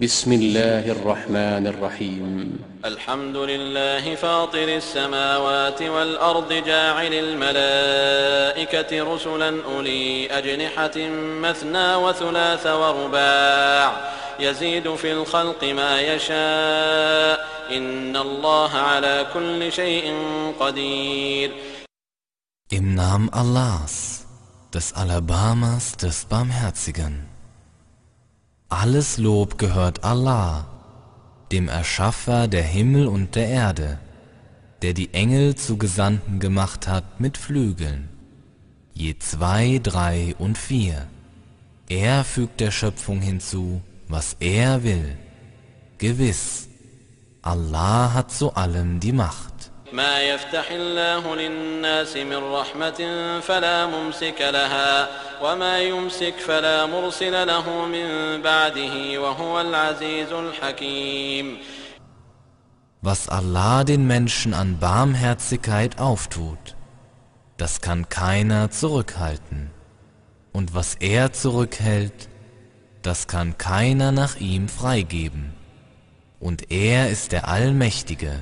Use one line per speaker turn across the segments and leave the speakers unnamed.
بسم الله الرحمن الرحيم.
الحمد لله فاطر السماوات والأرض جاعل الملائكة رسلا أولي أجنحة مثنى وثلاث ورباع. يزيد في الخلق ما يشاء. إن الله على كل شيء قدير.
Im Namen Allahs, des Alabamas, des Barmherzigen. Alles Lob gehört Allah, dem Erschaffer der Himmel und der Erde, der die Engel zu Gesandten gemacht hat mit Flügeln, je zwei, drei und vier. Er fügt der Schöpfung hinzu, was er will. Gewiss, Allah hat zu allem die Macht.
ما يفتح الله للناس من رحمة فلا ممسك لها وما يمسك فلا مرسل له من بعده وهو العزيز الحكيم
Was Allah den Menschen an Barmherzigkeit auftut, das kann keiner zurückhalten. Und was er zurückhält, das kann keiner nach ihm freigeben. Und er ist der Allmächtige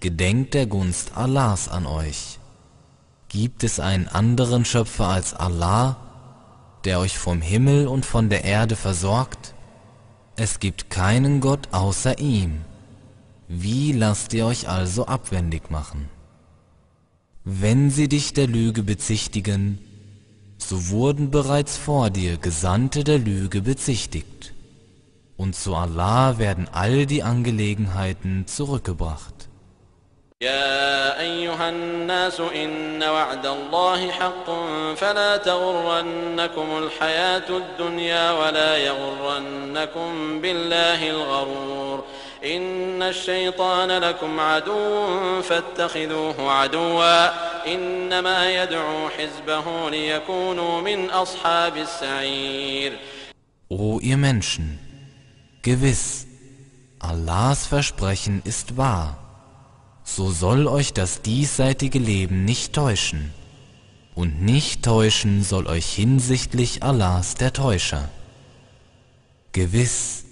gedenkt der Gunst Allahs an euch. Gibt es einen anderen Schöpfer als Allah, der euch vom Himmel und von der Erde versorgt? Es gibt keinen Gott außer ihm. Wie lasst ihr euch also abwendig machen? Wenn sie dich der Lüge bezichtigen, so wurden bereits vor dir Gesandte der Lüge bezichtigt, und zu Allah werden all die Angelegenheiten zurückgebracht.
يا أيها الناس إن وعد الله حق فلا تغرنكم الحياة الدنيا ولا يغرنكم بالله الغرور إن الشيطان لكم عدو فاتخذوه عدوا إنما يدعو حزبه ليكونوا من أصحاب السعير
O ihr Menschen, gewiss, Allahs Versprechen ist wahr. So soll euch das diesseitige Leben nicht täuschen, und nicht täuschen soll euch hinsichtlich Allahs der Täuscher. Gewiss,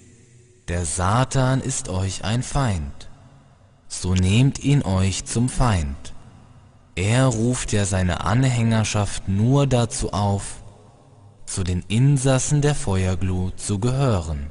der Satan ist euch ein Feind, so nehmt ihn euch zum Feind. Er ruft ja seine Anhängerschaft nur dazu auf, zu den Insassen der Feuerglut zu gehören.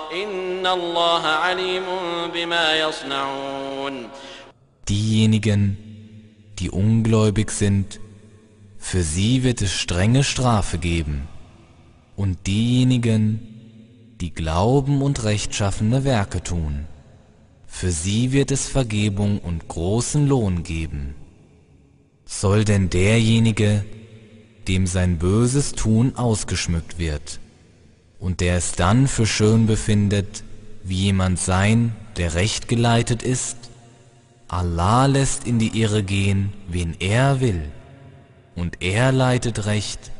Diejenigen, die ungläubig sind, für sie wird es strenge Strafe geben. Und diejenigen, die glauben und rechtschaffene Werke tun, für sie wird es Vergebung und großen Lohn geben. Soll denn derjenige, dem sein böses Tun ausgeschmückt wird, und der es dann für schön befindet, wie jemand sein, der recht geleitet ist? Allah lässt in die Irre gehen, wen er will, und er leitet recht,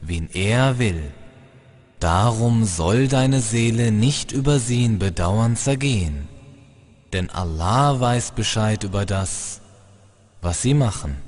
wen er will. Darum soll deine Seele nicht über sie in Bedauern zergehen, denn Allah weiß Bescheid über das, was sie machen.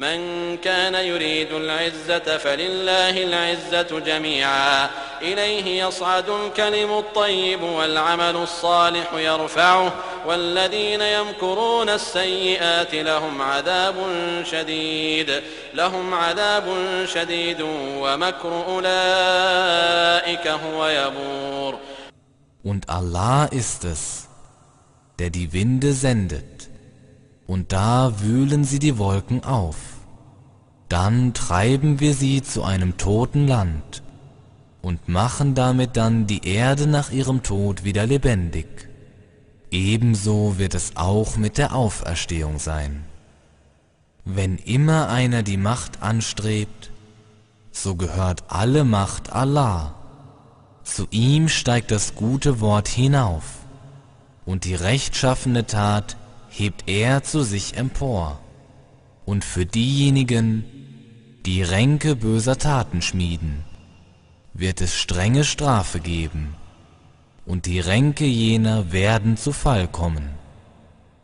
من كان يريد العزة فلله العزة جميعا. إليه يصعد الكلم الطيب والعمل الصالح يرفعه والذين يمكرون السيئات لهم عذاب شديد. لهم عذاب شديد ومكر أولئك هو يبور.
Und Allah ist es, der die Winde sendet, und da wühlen sie die Wolken auf. Dann treiben wir sie zu einem toten Land und machen damit dann die Erde nach ihrem Tod wieder lebendig. Ebenso wird es auch mit der Auferstehung sein. Wenn immer einer die Macht anstrebt, so gehört alle Macht Allah. Zu ihm steigt das gute Wort hinauf, und die rechtschaffene Tat hebt er zu sich empor. Und für diejenigen, die Ränke böser Taten schmieden, wird es strenge Strafe geben, und die Ränke jener werden zu Fall kommen.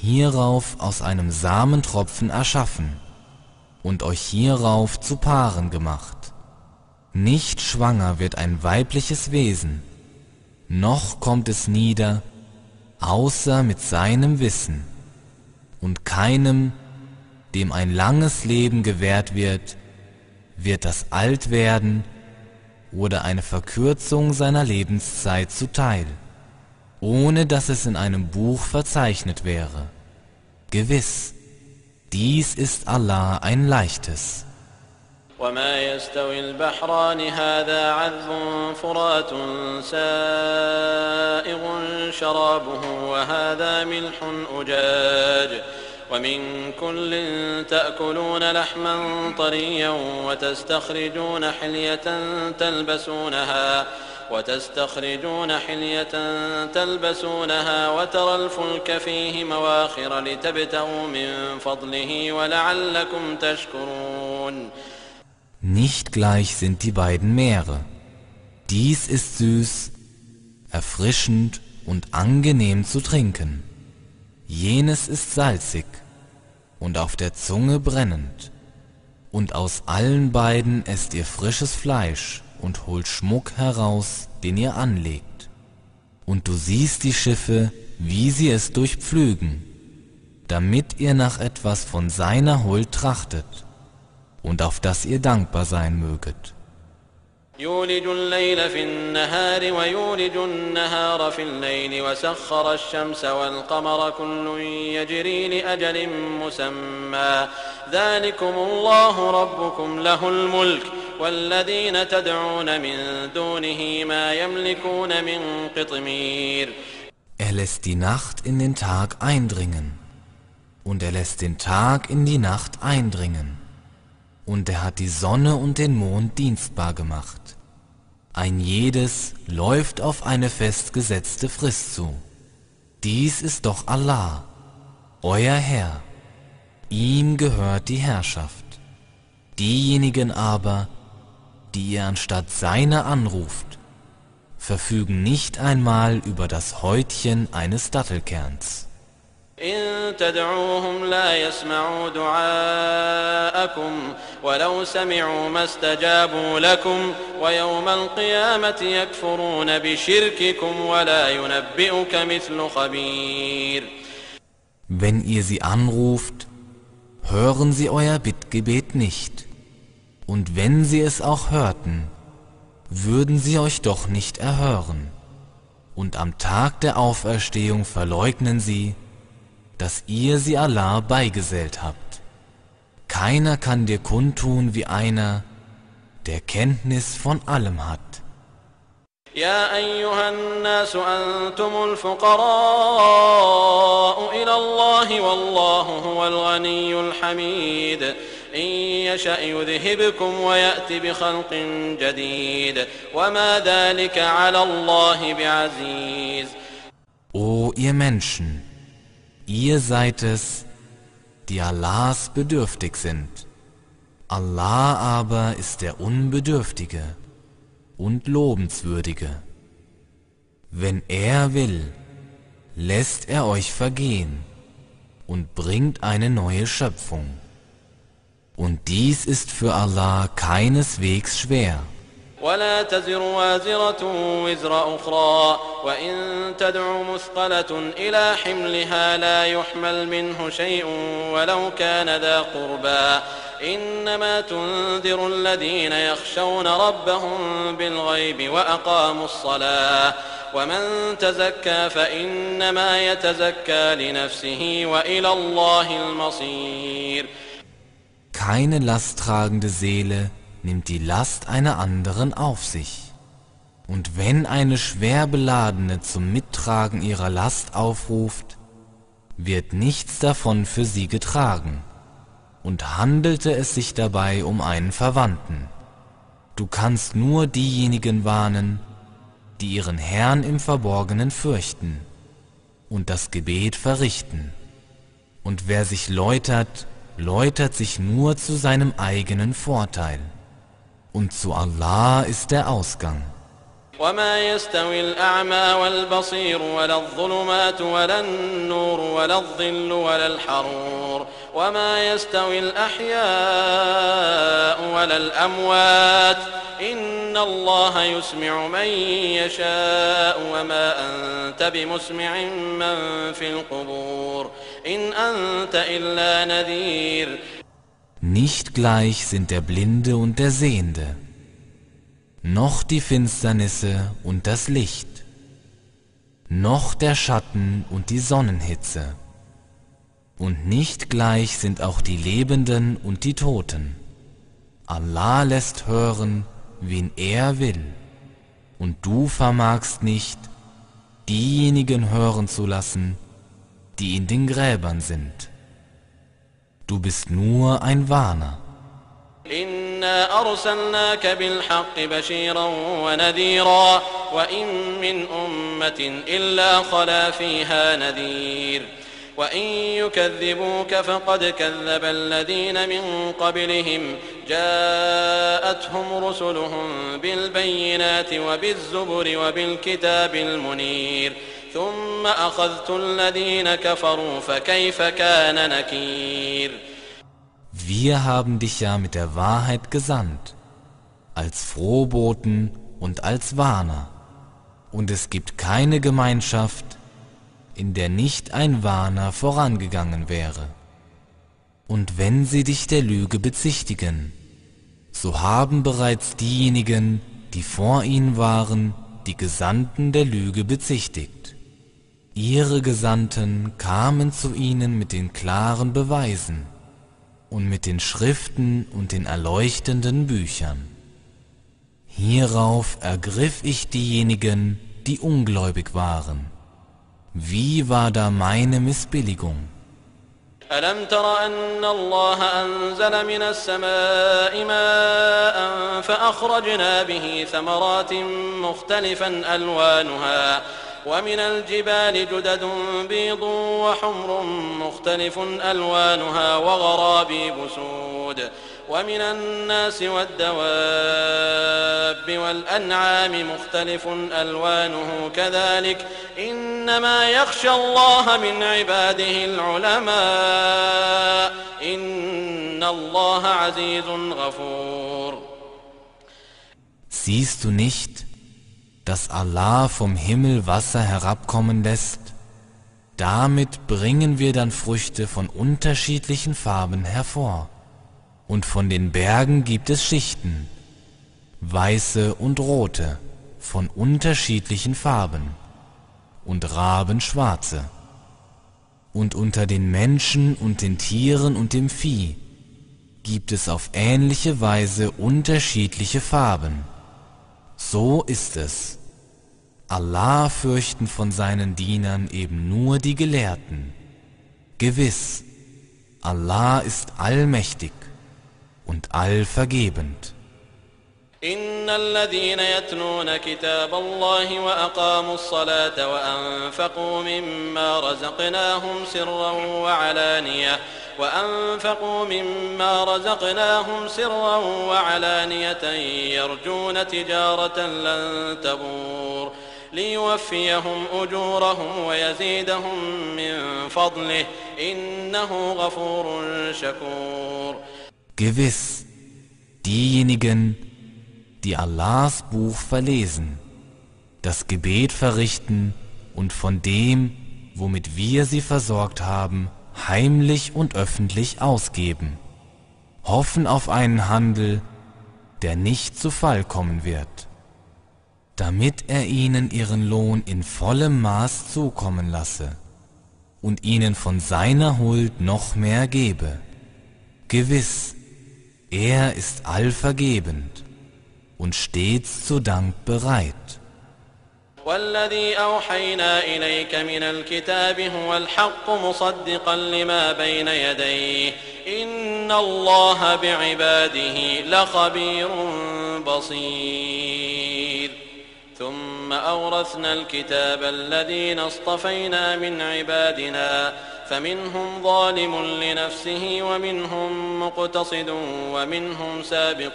hierauf aus einem Samentropfen erschaffen und euch hierauf zu Paaren gemacht. Nicht schwanger wird ein weibliches Wesen, noch kommt es nieder, außer mit seinem Wissen, und keinem, dem ein langes Leben gewährt wird, wird das Altwerden oder eine Verkürzung seiner Lebenszeit zuteil ohne dass es in einem Buch verzeichnet wäre. Gewiss, dies ist Allah ein leichtes.
وما يستوي البحران هذا عذب فرات سائغ شرابه وهذا ملح أجاج ومن كل تأكلون لحما طريا وتستخرجون حلية تلبسونها وتستخرجون حلية تلبسونها وترى الفلك فيه مواخر لتبتغوا من فضله ولعلكم تشكرون
Nicht gleich sind die beiden Meere. Dies ist süß, erfrischend und angenehm zu trinken. Jenes ist salzig und auf der Zunge brennend. Und aus allen beiden esst ihr frisches Fleisch und holt Schmuck heraus, den ihr anlegt. Und du siehst die Schiffe, wie sie es durchpflügen, damit ihr nach etwas von seiner Huld trachtet und auf das ihr dankbar sein möget.
يولج الليل في النهار ويولج النهار في الليل وسخر الشمس والقمر كل يجري لأجل مسمى ذلكم الله ربكم له الملك والذين تدعون من دونه ما يملكون من قطمير
Er lässt die Nacht in den Tag eindringen und er lässt den Tag in die Nacht eindringen und er hat die Sonne und den Mond dienstbar gemacht. Ein jedes läuft auf eine festgesetzte Frist zu. Dies ist doch Allah, euer Herr. Ihm gehört die Herrschaft. Diejenigen aber, die ihr anstatt seiner anruft, verfügen nicht einmal über das Häutchen eines Dattelkerns.
إن تدعوهم لا يسمعوا دعاءكم ولو سمعوا ما استجابوا لكم ويوم القيامة يكفرون بشرككم ولا ينبئك مثل خبير
Wenn ihr sie anruft, hören sie euer Bittgebet nicht. Und wenn sie es auch hörten, würden sie euch doch nicht erhören. Und am Tag der Auferstehung verleugnen sie, dass ihr sie Allah beigesellt habt. Keiner kann dir kundtun wie einer, der Kenntnis von allem hat.
يا أيها الناس أنتم الفقراء إلى الله والله هو الغني الحميد إن يشأ يذهبكم ويأت بخلق جديد وما ذلك على الله بعزيز
O ihr Menschen, ihr seid es, die Allahs bedürftig sind. Allah aber ist der Unbedürftige und Lobenswürdige. Wenn er will, lässt er euch vergehen und bringt eine neue Schöpfung. Und dies ist für Allah keineswegs schwer.
ولا تزر وازرة وزر أخرى وإن تدع مثقلة إلى حملها لا يحمل منه شيء ولو كان ذا قربى إنما تنذر الذين يخشون ربهم بالغيب وأقاموا الصلاة ومن تزكى فإنما يتزكى لنفسه وإلى الله المصير
Keine lasttragende Seele nimmt die Last einer anderen auf sich. Und wenn eine schwer beladene zum Mittragen ihrer Last aufruft, wird nichts davon für sie getragen. Und handelte es sich dabei um einen Verwandten. Du kannst nur diejenigen warnen, die ihren Herrn im Verborgenen fürchten und das Gebet verrichten. Und wer sich läutert, läutert sich nur zu seinem eigenen Vorteil. und zu Allah ist der Ausgang.
وما يستوي الأعمى والبصير ولا الظلمات ولا النور ولا الظل ولا الحرور وما يستوي الأحياء ولا الأموات إن الله يسمع من يشاء وما أنت بمسمع من في القبور
nicht gleich sind der Blinde und der Sehende, noch die Finsternisse und das Licht, noch der Schatten und die Sonnenhitze. Und nicht gleich sind auch die Lebenden und die Toten. Allah lässt hören, wen er will, und du vermagst nicht, diejenigen hören zu lassen, die in den Gräbern sind. Du bist nur ein Warner.
إنا أرسلناك بالحق بشيرا ونذيرا وإن من أمة إلا خلا فيها نذير وإن يكذبوك فقد كذب الذين من قبلهم جاءتهم رسلهم بالبينات وبالزبر وبالكتاب المنير ثم أخذت الذين كفروا فكيف كان نكير
Wir haben dich ja mit der Wahrheit gesandt, als Frohboten und als Warner. Und es gibt keine Gemeinschaft, in der nicht ein Warner vorangegangen wäre. Und wenn sie dich der Lüge bezichtigen, so haben bereits diejenigen, die vor ihnen waren, die Gesandten der Lüge bezichtigt. Ihre Gesandten kamen zu ihnen mit den klaren Beweisen und mit den Schriften und den erleuchtenden Büchern. Hierauf ergriff ich diejenigen, die ungläubig waren. Wie war da meine Missbilligung?
ألم تر أن الله أنزل من السماء ماء فأخرجنا به ثمرات مختلفا ألوانها ومن الجبال جدد بيض وحمر مختلف ألوانها وغرابيب سود. ومن الناس والدواب والأنعام مختلف ألوانه كذلك. إنما يخشى الله من عباده العلماء. إن الله عزيز غفور.
Siehst du nicht, dass Allah vom Himmel Wasser herabkommen lässt, damit bringen wir dann Früchte von unterschiedlichen Farben hervor. Und von den Bergen gibt es Schichten, weiße und rote, von unterschiedlichen Farben und Raben schwarze. Und unter den Menschen und den Tieren und dem Vieh gibt es auf ähnliche Weise unterschiedliche Farben. So ist es. Allah fürchten von seinen Dienern eben nur die Gelehrten. Gewiss, Allah ist allmächtig, und allvergebend.
إن الذين يتلون كتاب الله وأقاموا الصلاة وأنفقوا مما رزقناهم سرا وعلانية وأنفقوا مما رزقناهم سرا وعلانية يرجون تجارة لن تبور ليوفيهم أجورهم ويزيدهم من فضله إنه غفور شكور.
Gewiss, diejenigen, die Allahs Buch verlesen, das Gebet verrichten und von dem, womit wir sie versorgt haben, heimlich und öffentlich ausgeben, hoffen auf einen Handel, der nicht zu Fall kommen wird, damit er ihnen ihren Lohn in vollem Maß zukommen lasse und ihnen von seiner Huld noch mehr gebe. Gewiss, er ist allvergebend und stets zu Dank bereit.
والذي أوحينا إليك من الكتاب هو الحق مصدقا لما بين يديه إن الله بعباده لخبير بصير ثم أورثنا الكتاب الذين اصطفينا من عبادنا فمنهم ظالم لنفسه ومنهم مقتصد ومنهم سابق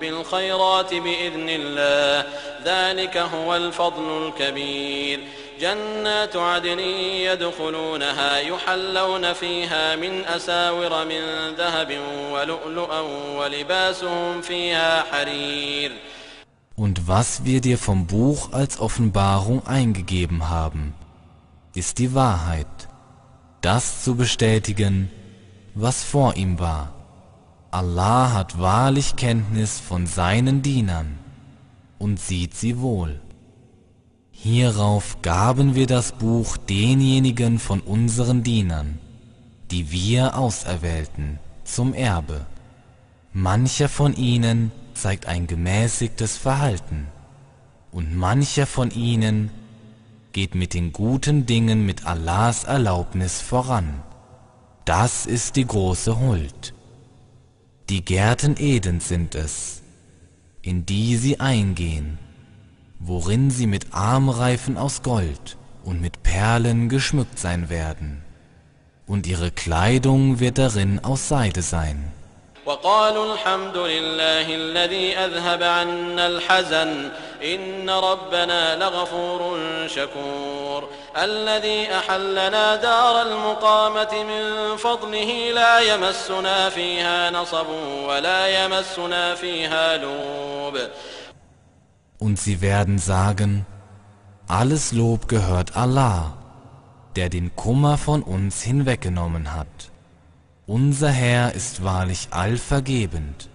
بالخيرات بإذن الله. ذلك هو الفضل الكبير. جنات عدن يدخلونها يحلون فيها من أساور من ذهب ولؤلؤا ولباسهم فيها حرير.
Und was wir dir vom Buch als Offenbarung eingegeben haben, ist die Wahrheit. Das zu bestätigen, was vor ihm war. Allah hat wahrlich Kenntnis von seinen Dienern und sieht sie wohl. Hierauf gaben wir das Buch denjenigen von unseren Dienern, die wir auserwählten, zum Erbe. Mancher von ihnen zeigt ein gemäßigtes Verhalten und mancher von ihnen geht mit den guten Dingen mit Allahs Erlaubnis voran. Das ist die große Huld. Die Gärten Edens sind es, in die sie eingehen, worin sie mit Armreifen aus Gold und mit Perlen geschmückt sein werden, und ihre Kleidung wird darin aus Seide sein.
وقالوا الحمد لله الذي أذهب عنا الحزن. إن ربنا لغفور شكور. الذي أحلنا دار المقامة من فضله لا يمسنا فيها نصب ولا يمسنا فيها لوب.
Und sie werden sagen, alles Lob gehört Allah, der den Kummer von uns hinweggenommen hat. Unser Herr ist wahrlich allvergebend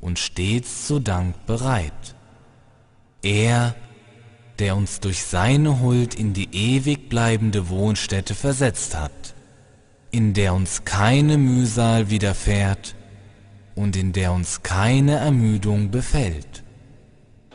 und stets zu Dank bereit. Er, der uns durch seine Huld in die ewig bleibende Wohnstätte versetzt hat, in der uns keine Mühsal widerfährt und in der uns keine Ermüdung befällt.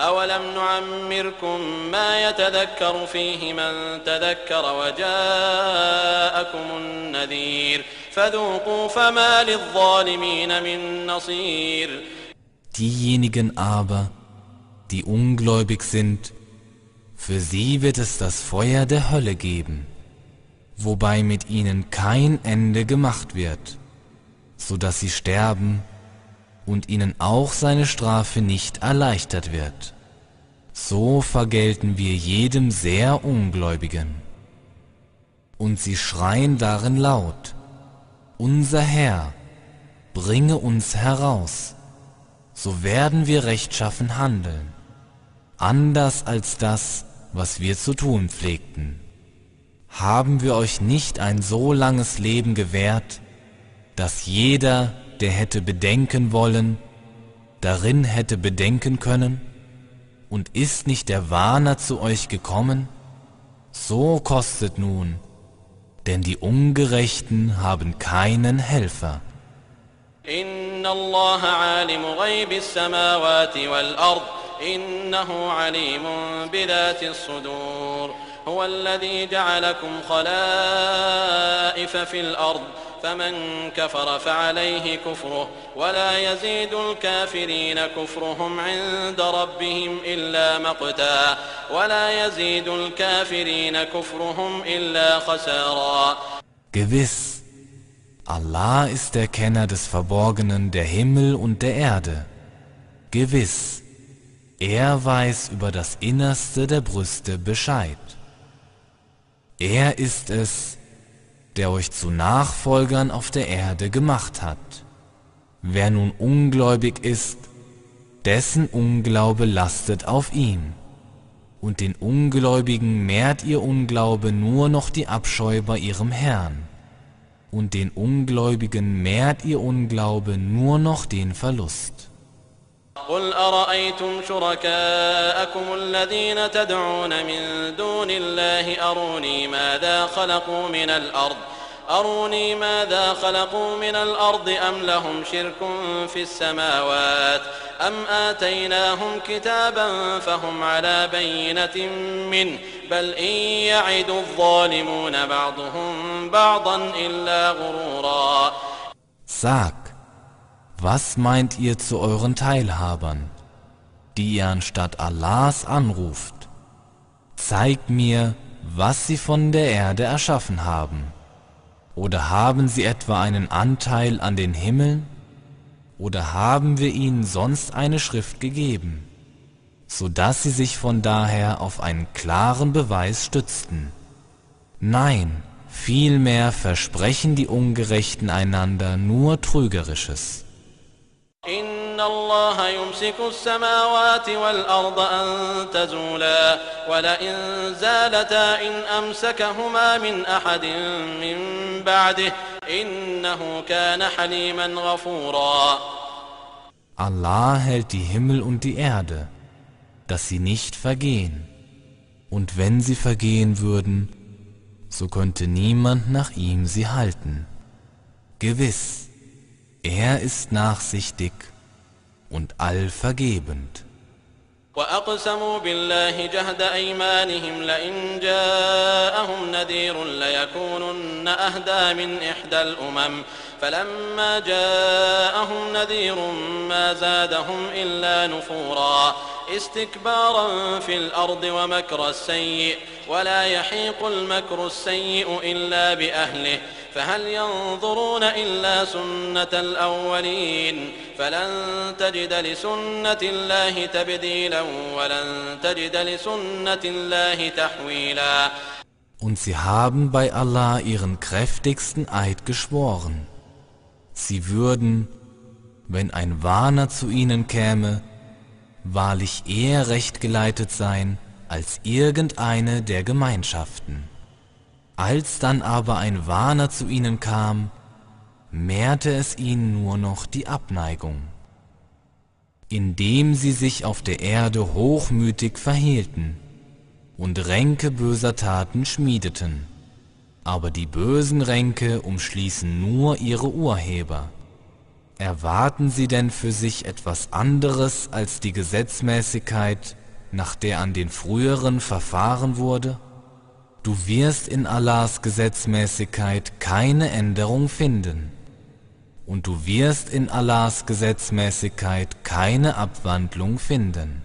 أولم نعمركم ما يتذكر فيه من تذكر وجاءكم النذير فذوقوا فما للظالمين من نصير
Diejenigen aber, die ungläubig sind, für sie wird es das Feuer der Hölle geben, wobei mit ihnen kein Ende gemacht wird, so dass sie sterben und ihnen auch seine Strafe nicht erleichtert wird. So vergelten wir jedem sehr Ungläubigen. Und sie schreien darin laut, Unser Herr, bringe uns heraus, so werden wir rechtschaffen handeln, anders als das, was wir zu tun pflegten. Haben wir euch nicht ein so langes Leben gewährt, dass jeder der hätte bedenken wollen, darin hätte bedenken können? Und ist nicht der Warner zu euch gekommen? so kostet nun, denn die Ungerechten haben keinen Helfer.
إن الله عالم غيب السماوات والأرض إنه عليم بذات الصدور هو الذي جعلكم خلائف في الأرض فمن كفر فعليه كفره ولا يزيد الكافرين كفرهم عند ربهم إلا مقتا ولا يزيد الكافرين كفرهم إلا خسارا
Gewiss, Allah ist der Kenner des Verborgenen der Himmel und der Erde. Gewiss, er weiß über das Innerste der Brüste Bescheid. Er ist es, der euch zu Nachfolgern auf der Erde gemacht hat. Wer nun ungläubig ist, dessen Unglaube lastet auf ihm. Und den Ungläubigen mehrt ihr Unglaube nur noch die Abscheu bei ihrem Herrn. Und den Ungläubigen mehrt ihr Unglaube nur noch den Verlust.
قل أرأيتم شركاءكم الذين تدعون من دون الله أروني ماذا خلقوا من الأرض؟ أروني ماذا خلقوا من الأرض أم لهم شرك في السماوات؟ أم آتيناهم كتابا فهم على بينة منه؟ بل إن يعد الظالمون بعضهم بعضا إلا غرورا.
Sag, Was meint ihr zu euren Teilhabern, die ihr anstatt Allahs anruft? Zeigt mir, was sie von der Erde erschaffen haben. Oder haben sie etwa einen Anteil an den Himmeln? Oder haben wir ihnen sonst eine Schrift gegeben, so dass sie sich von daher auf einen klaren Beweis stützten? Nein, vielmehr versprechen die Ungerechten einander nur Trügerisches.
إن الله يمسك السماوات والأرض أن تزولا ولئن زالتا إن أمسكهما من أحد من بعده إنه كان حليما غفورا
Allah hält die Himmel und die Erde, dass sie nicht vergehen. Und wenn sie vergehen würden, so könnte niemand nach ihm sie halten. Gewiss, Er ist nachsichtig und allvergebend.
وأقسموا بالله جهد أيمانهم لئن جاءهم نذير ليكونن أهدى من إحدى الأمم فلما جاءهم نذير ما زادهم إلا نفورا استكبارا في الأرض ومكر السيء ولا يحيق المكر السيء إلا بأهله فهل ينظرون إلا سنة الأولين فلن تجد لسنة الله تبديلا ولن تجد لسنة الله تحويلا
Und sie haben bei Allah ihren kräftigsten Eid geschworen. Sie würden, wenn ein Warner zu ihnen käme, wahrlich eher rechtgeleitet sein als irgendeine der Gemeinschaften. Als dann aber ein Warner zu ihnen kam, mehrte es ihnen nur noch die Abneigung. Indem sie sich auf der Erde hochmütig verhielten und Ränke böser Taten schmiedeten. Aber die bösen Ränke umschließen nur ihre Urheber. Erwarten sie denn für sich etwas anderes als die Gesetzmäßigkeit, nach der an den früheren verfahren wurde? Du wirst in Allahs Gesetzmäßigkeit keine Änderung finden. Und du wirst in Allahs Gesetzmäßigkeit keine Abwandlung finden.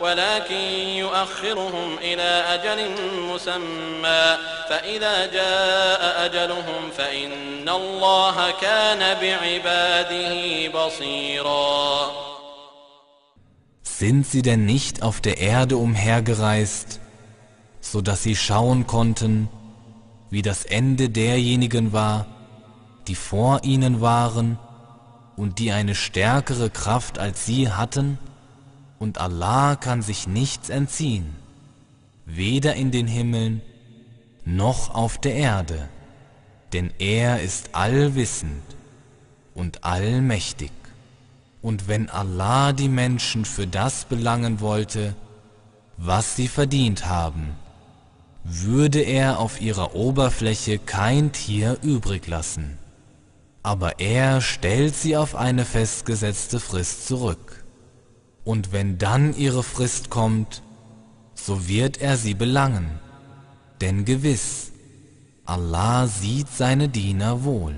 ولكن يؤخرهم إلى أجل مسمى فإذا جاء أجلهم فإن الله كان بعباده بصيرا
Sind sie denn nicht auf der Erde umhergereist, so dass sie schauen konnten, wie das Ende derjenigen war, die vor ihnen waren und die eine stärkere Kraft als sie hatten, Und Allah kann sich nichts entziehen, weder in den Himmeln noch auf der Erde, denn er ist allwissend und allmächtig. Und wenn Allah die Menschen für das belangen wollte, was sie verdient haben, würde er auf ihrer Oberfläche kein Tier übrig lassen. Aber er stellt sie auf eine festgesetzte Frist zurück. Und wenn dann ihre Frist kommt, so wird er sie belangen. Denn gewiss, Allah sieht seine Diener wohl.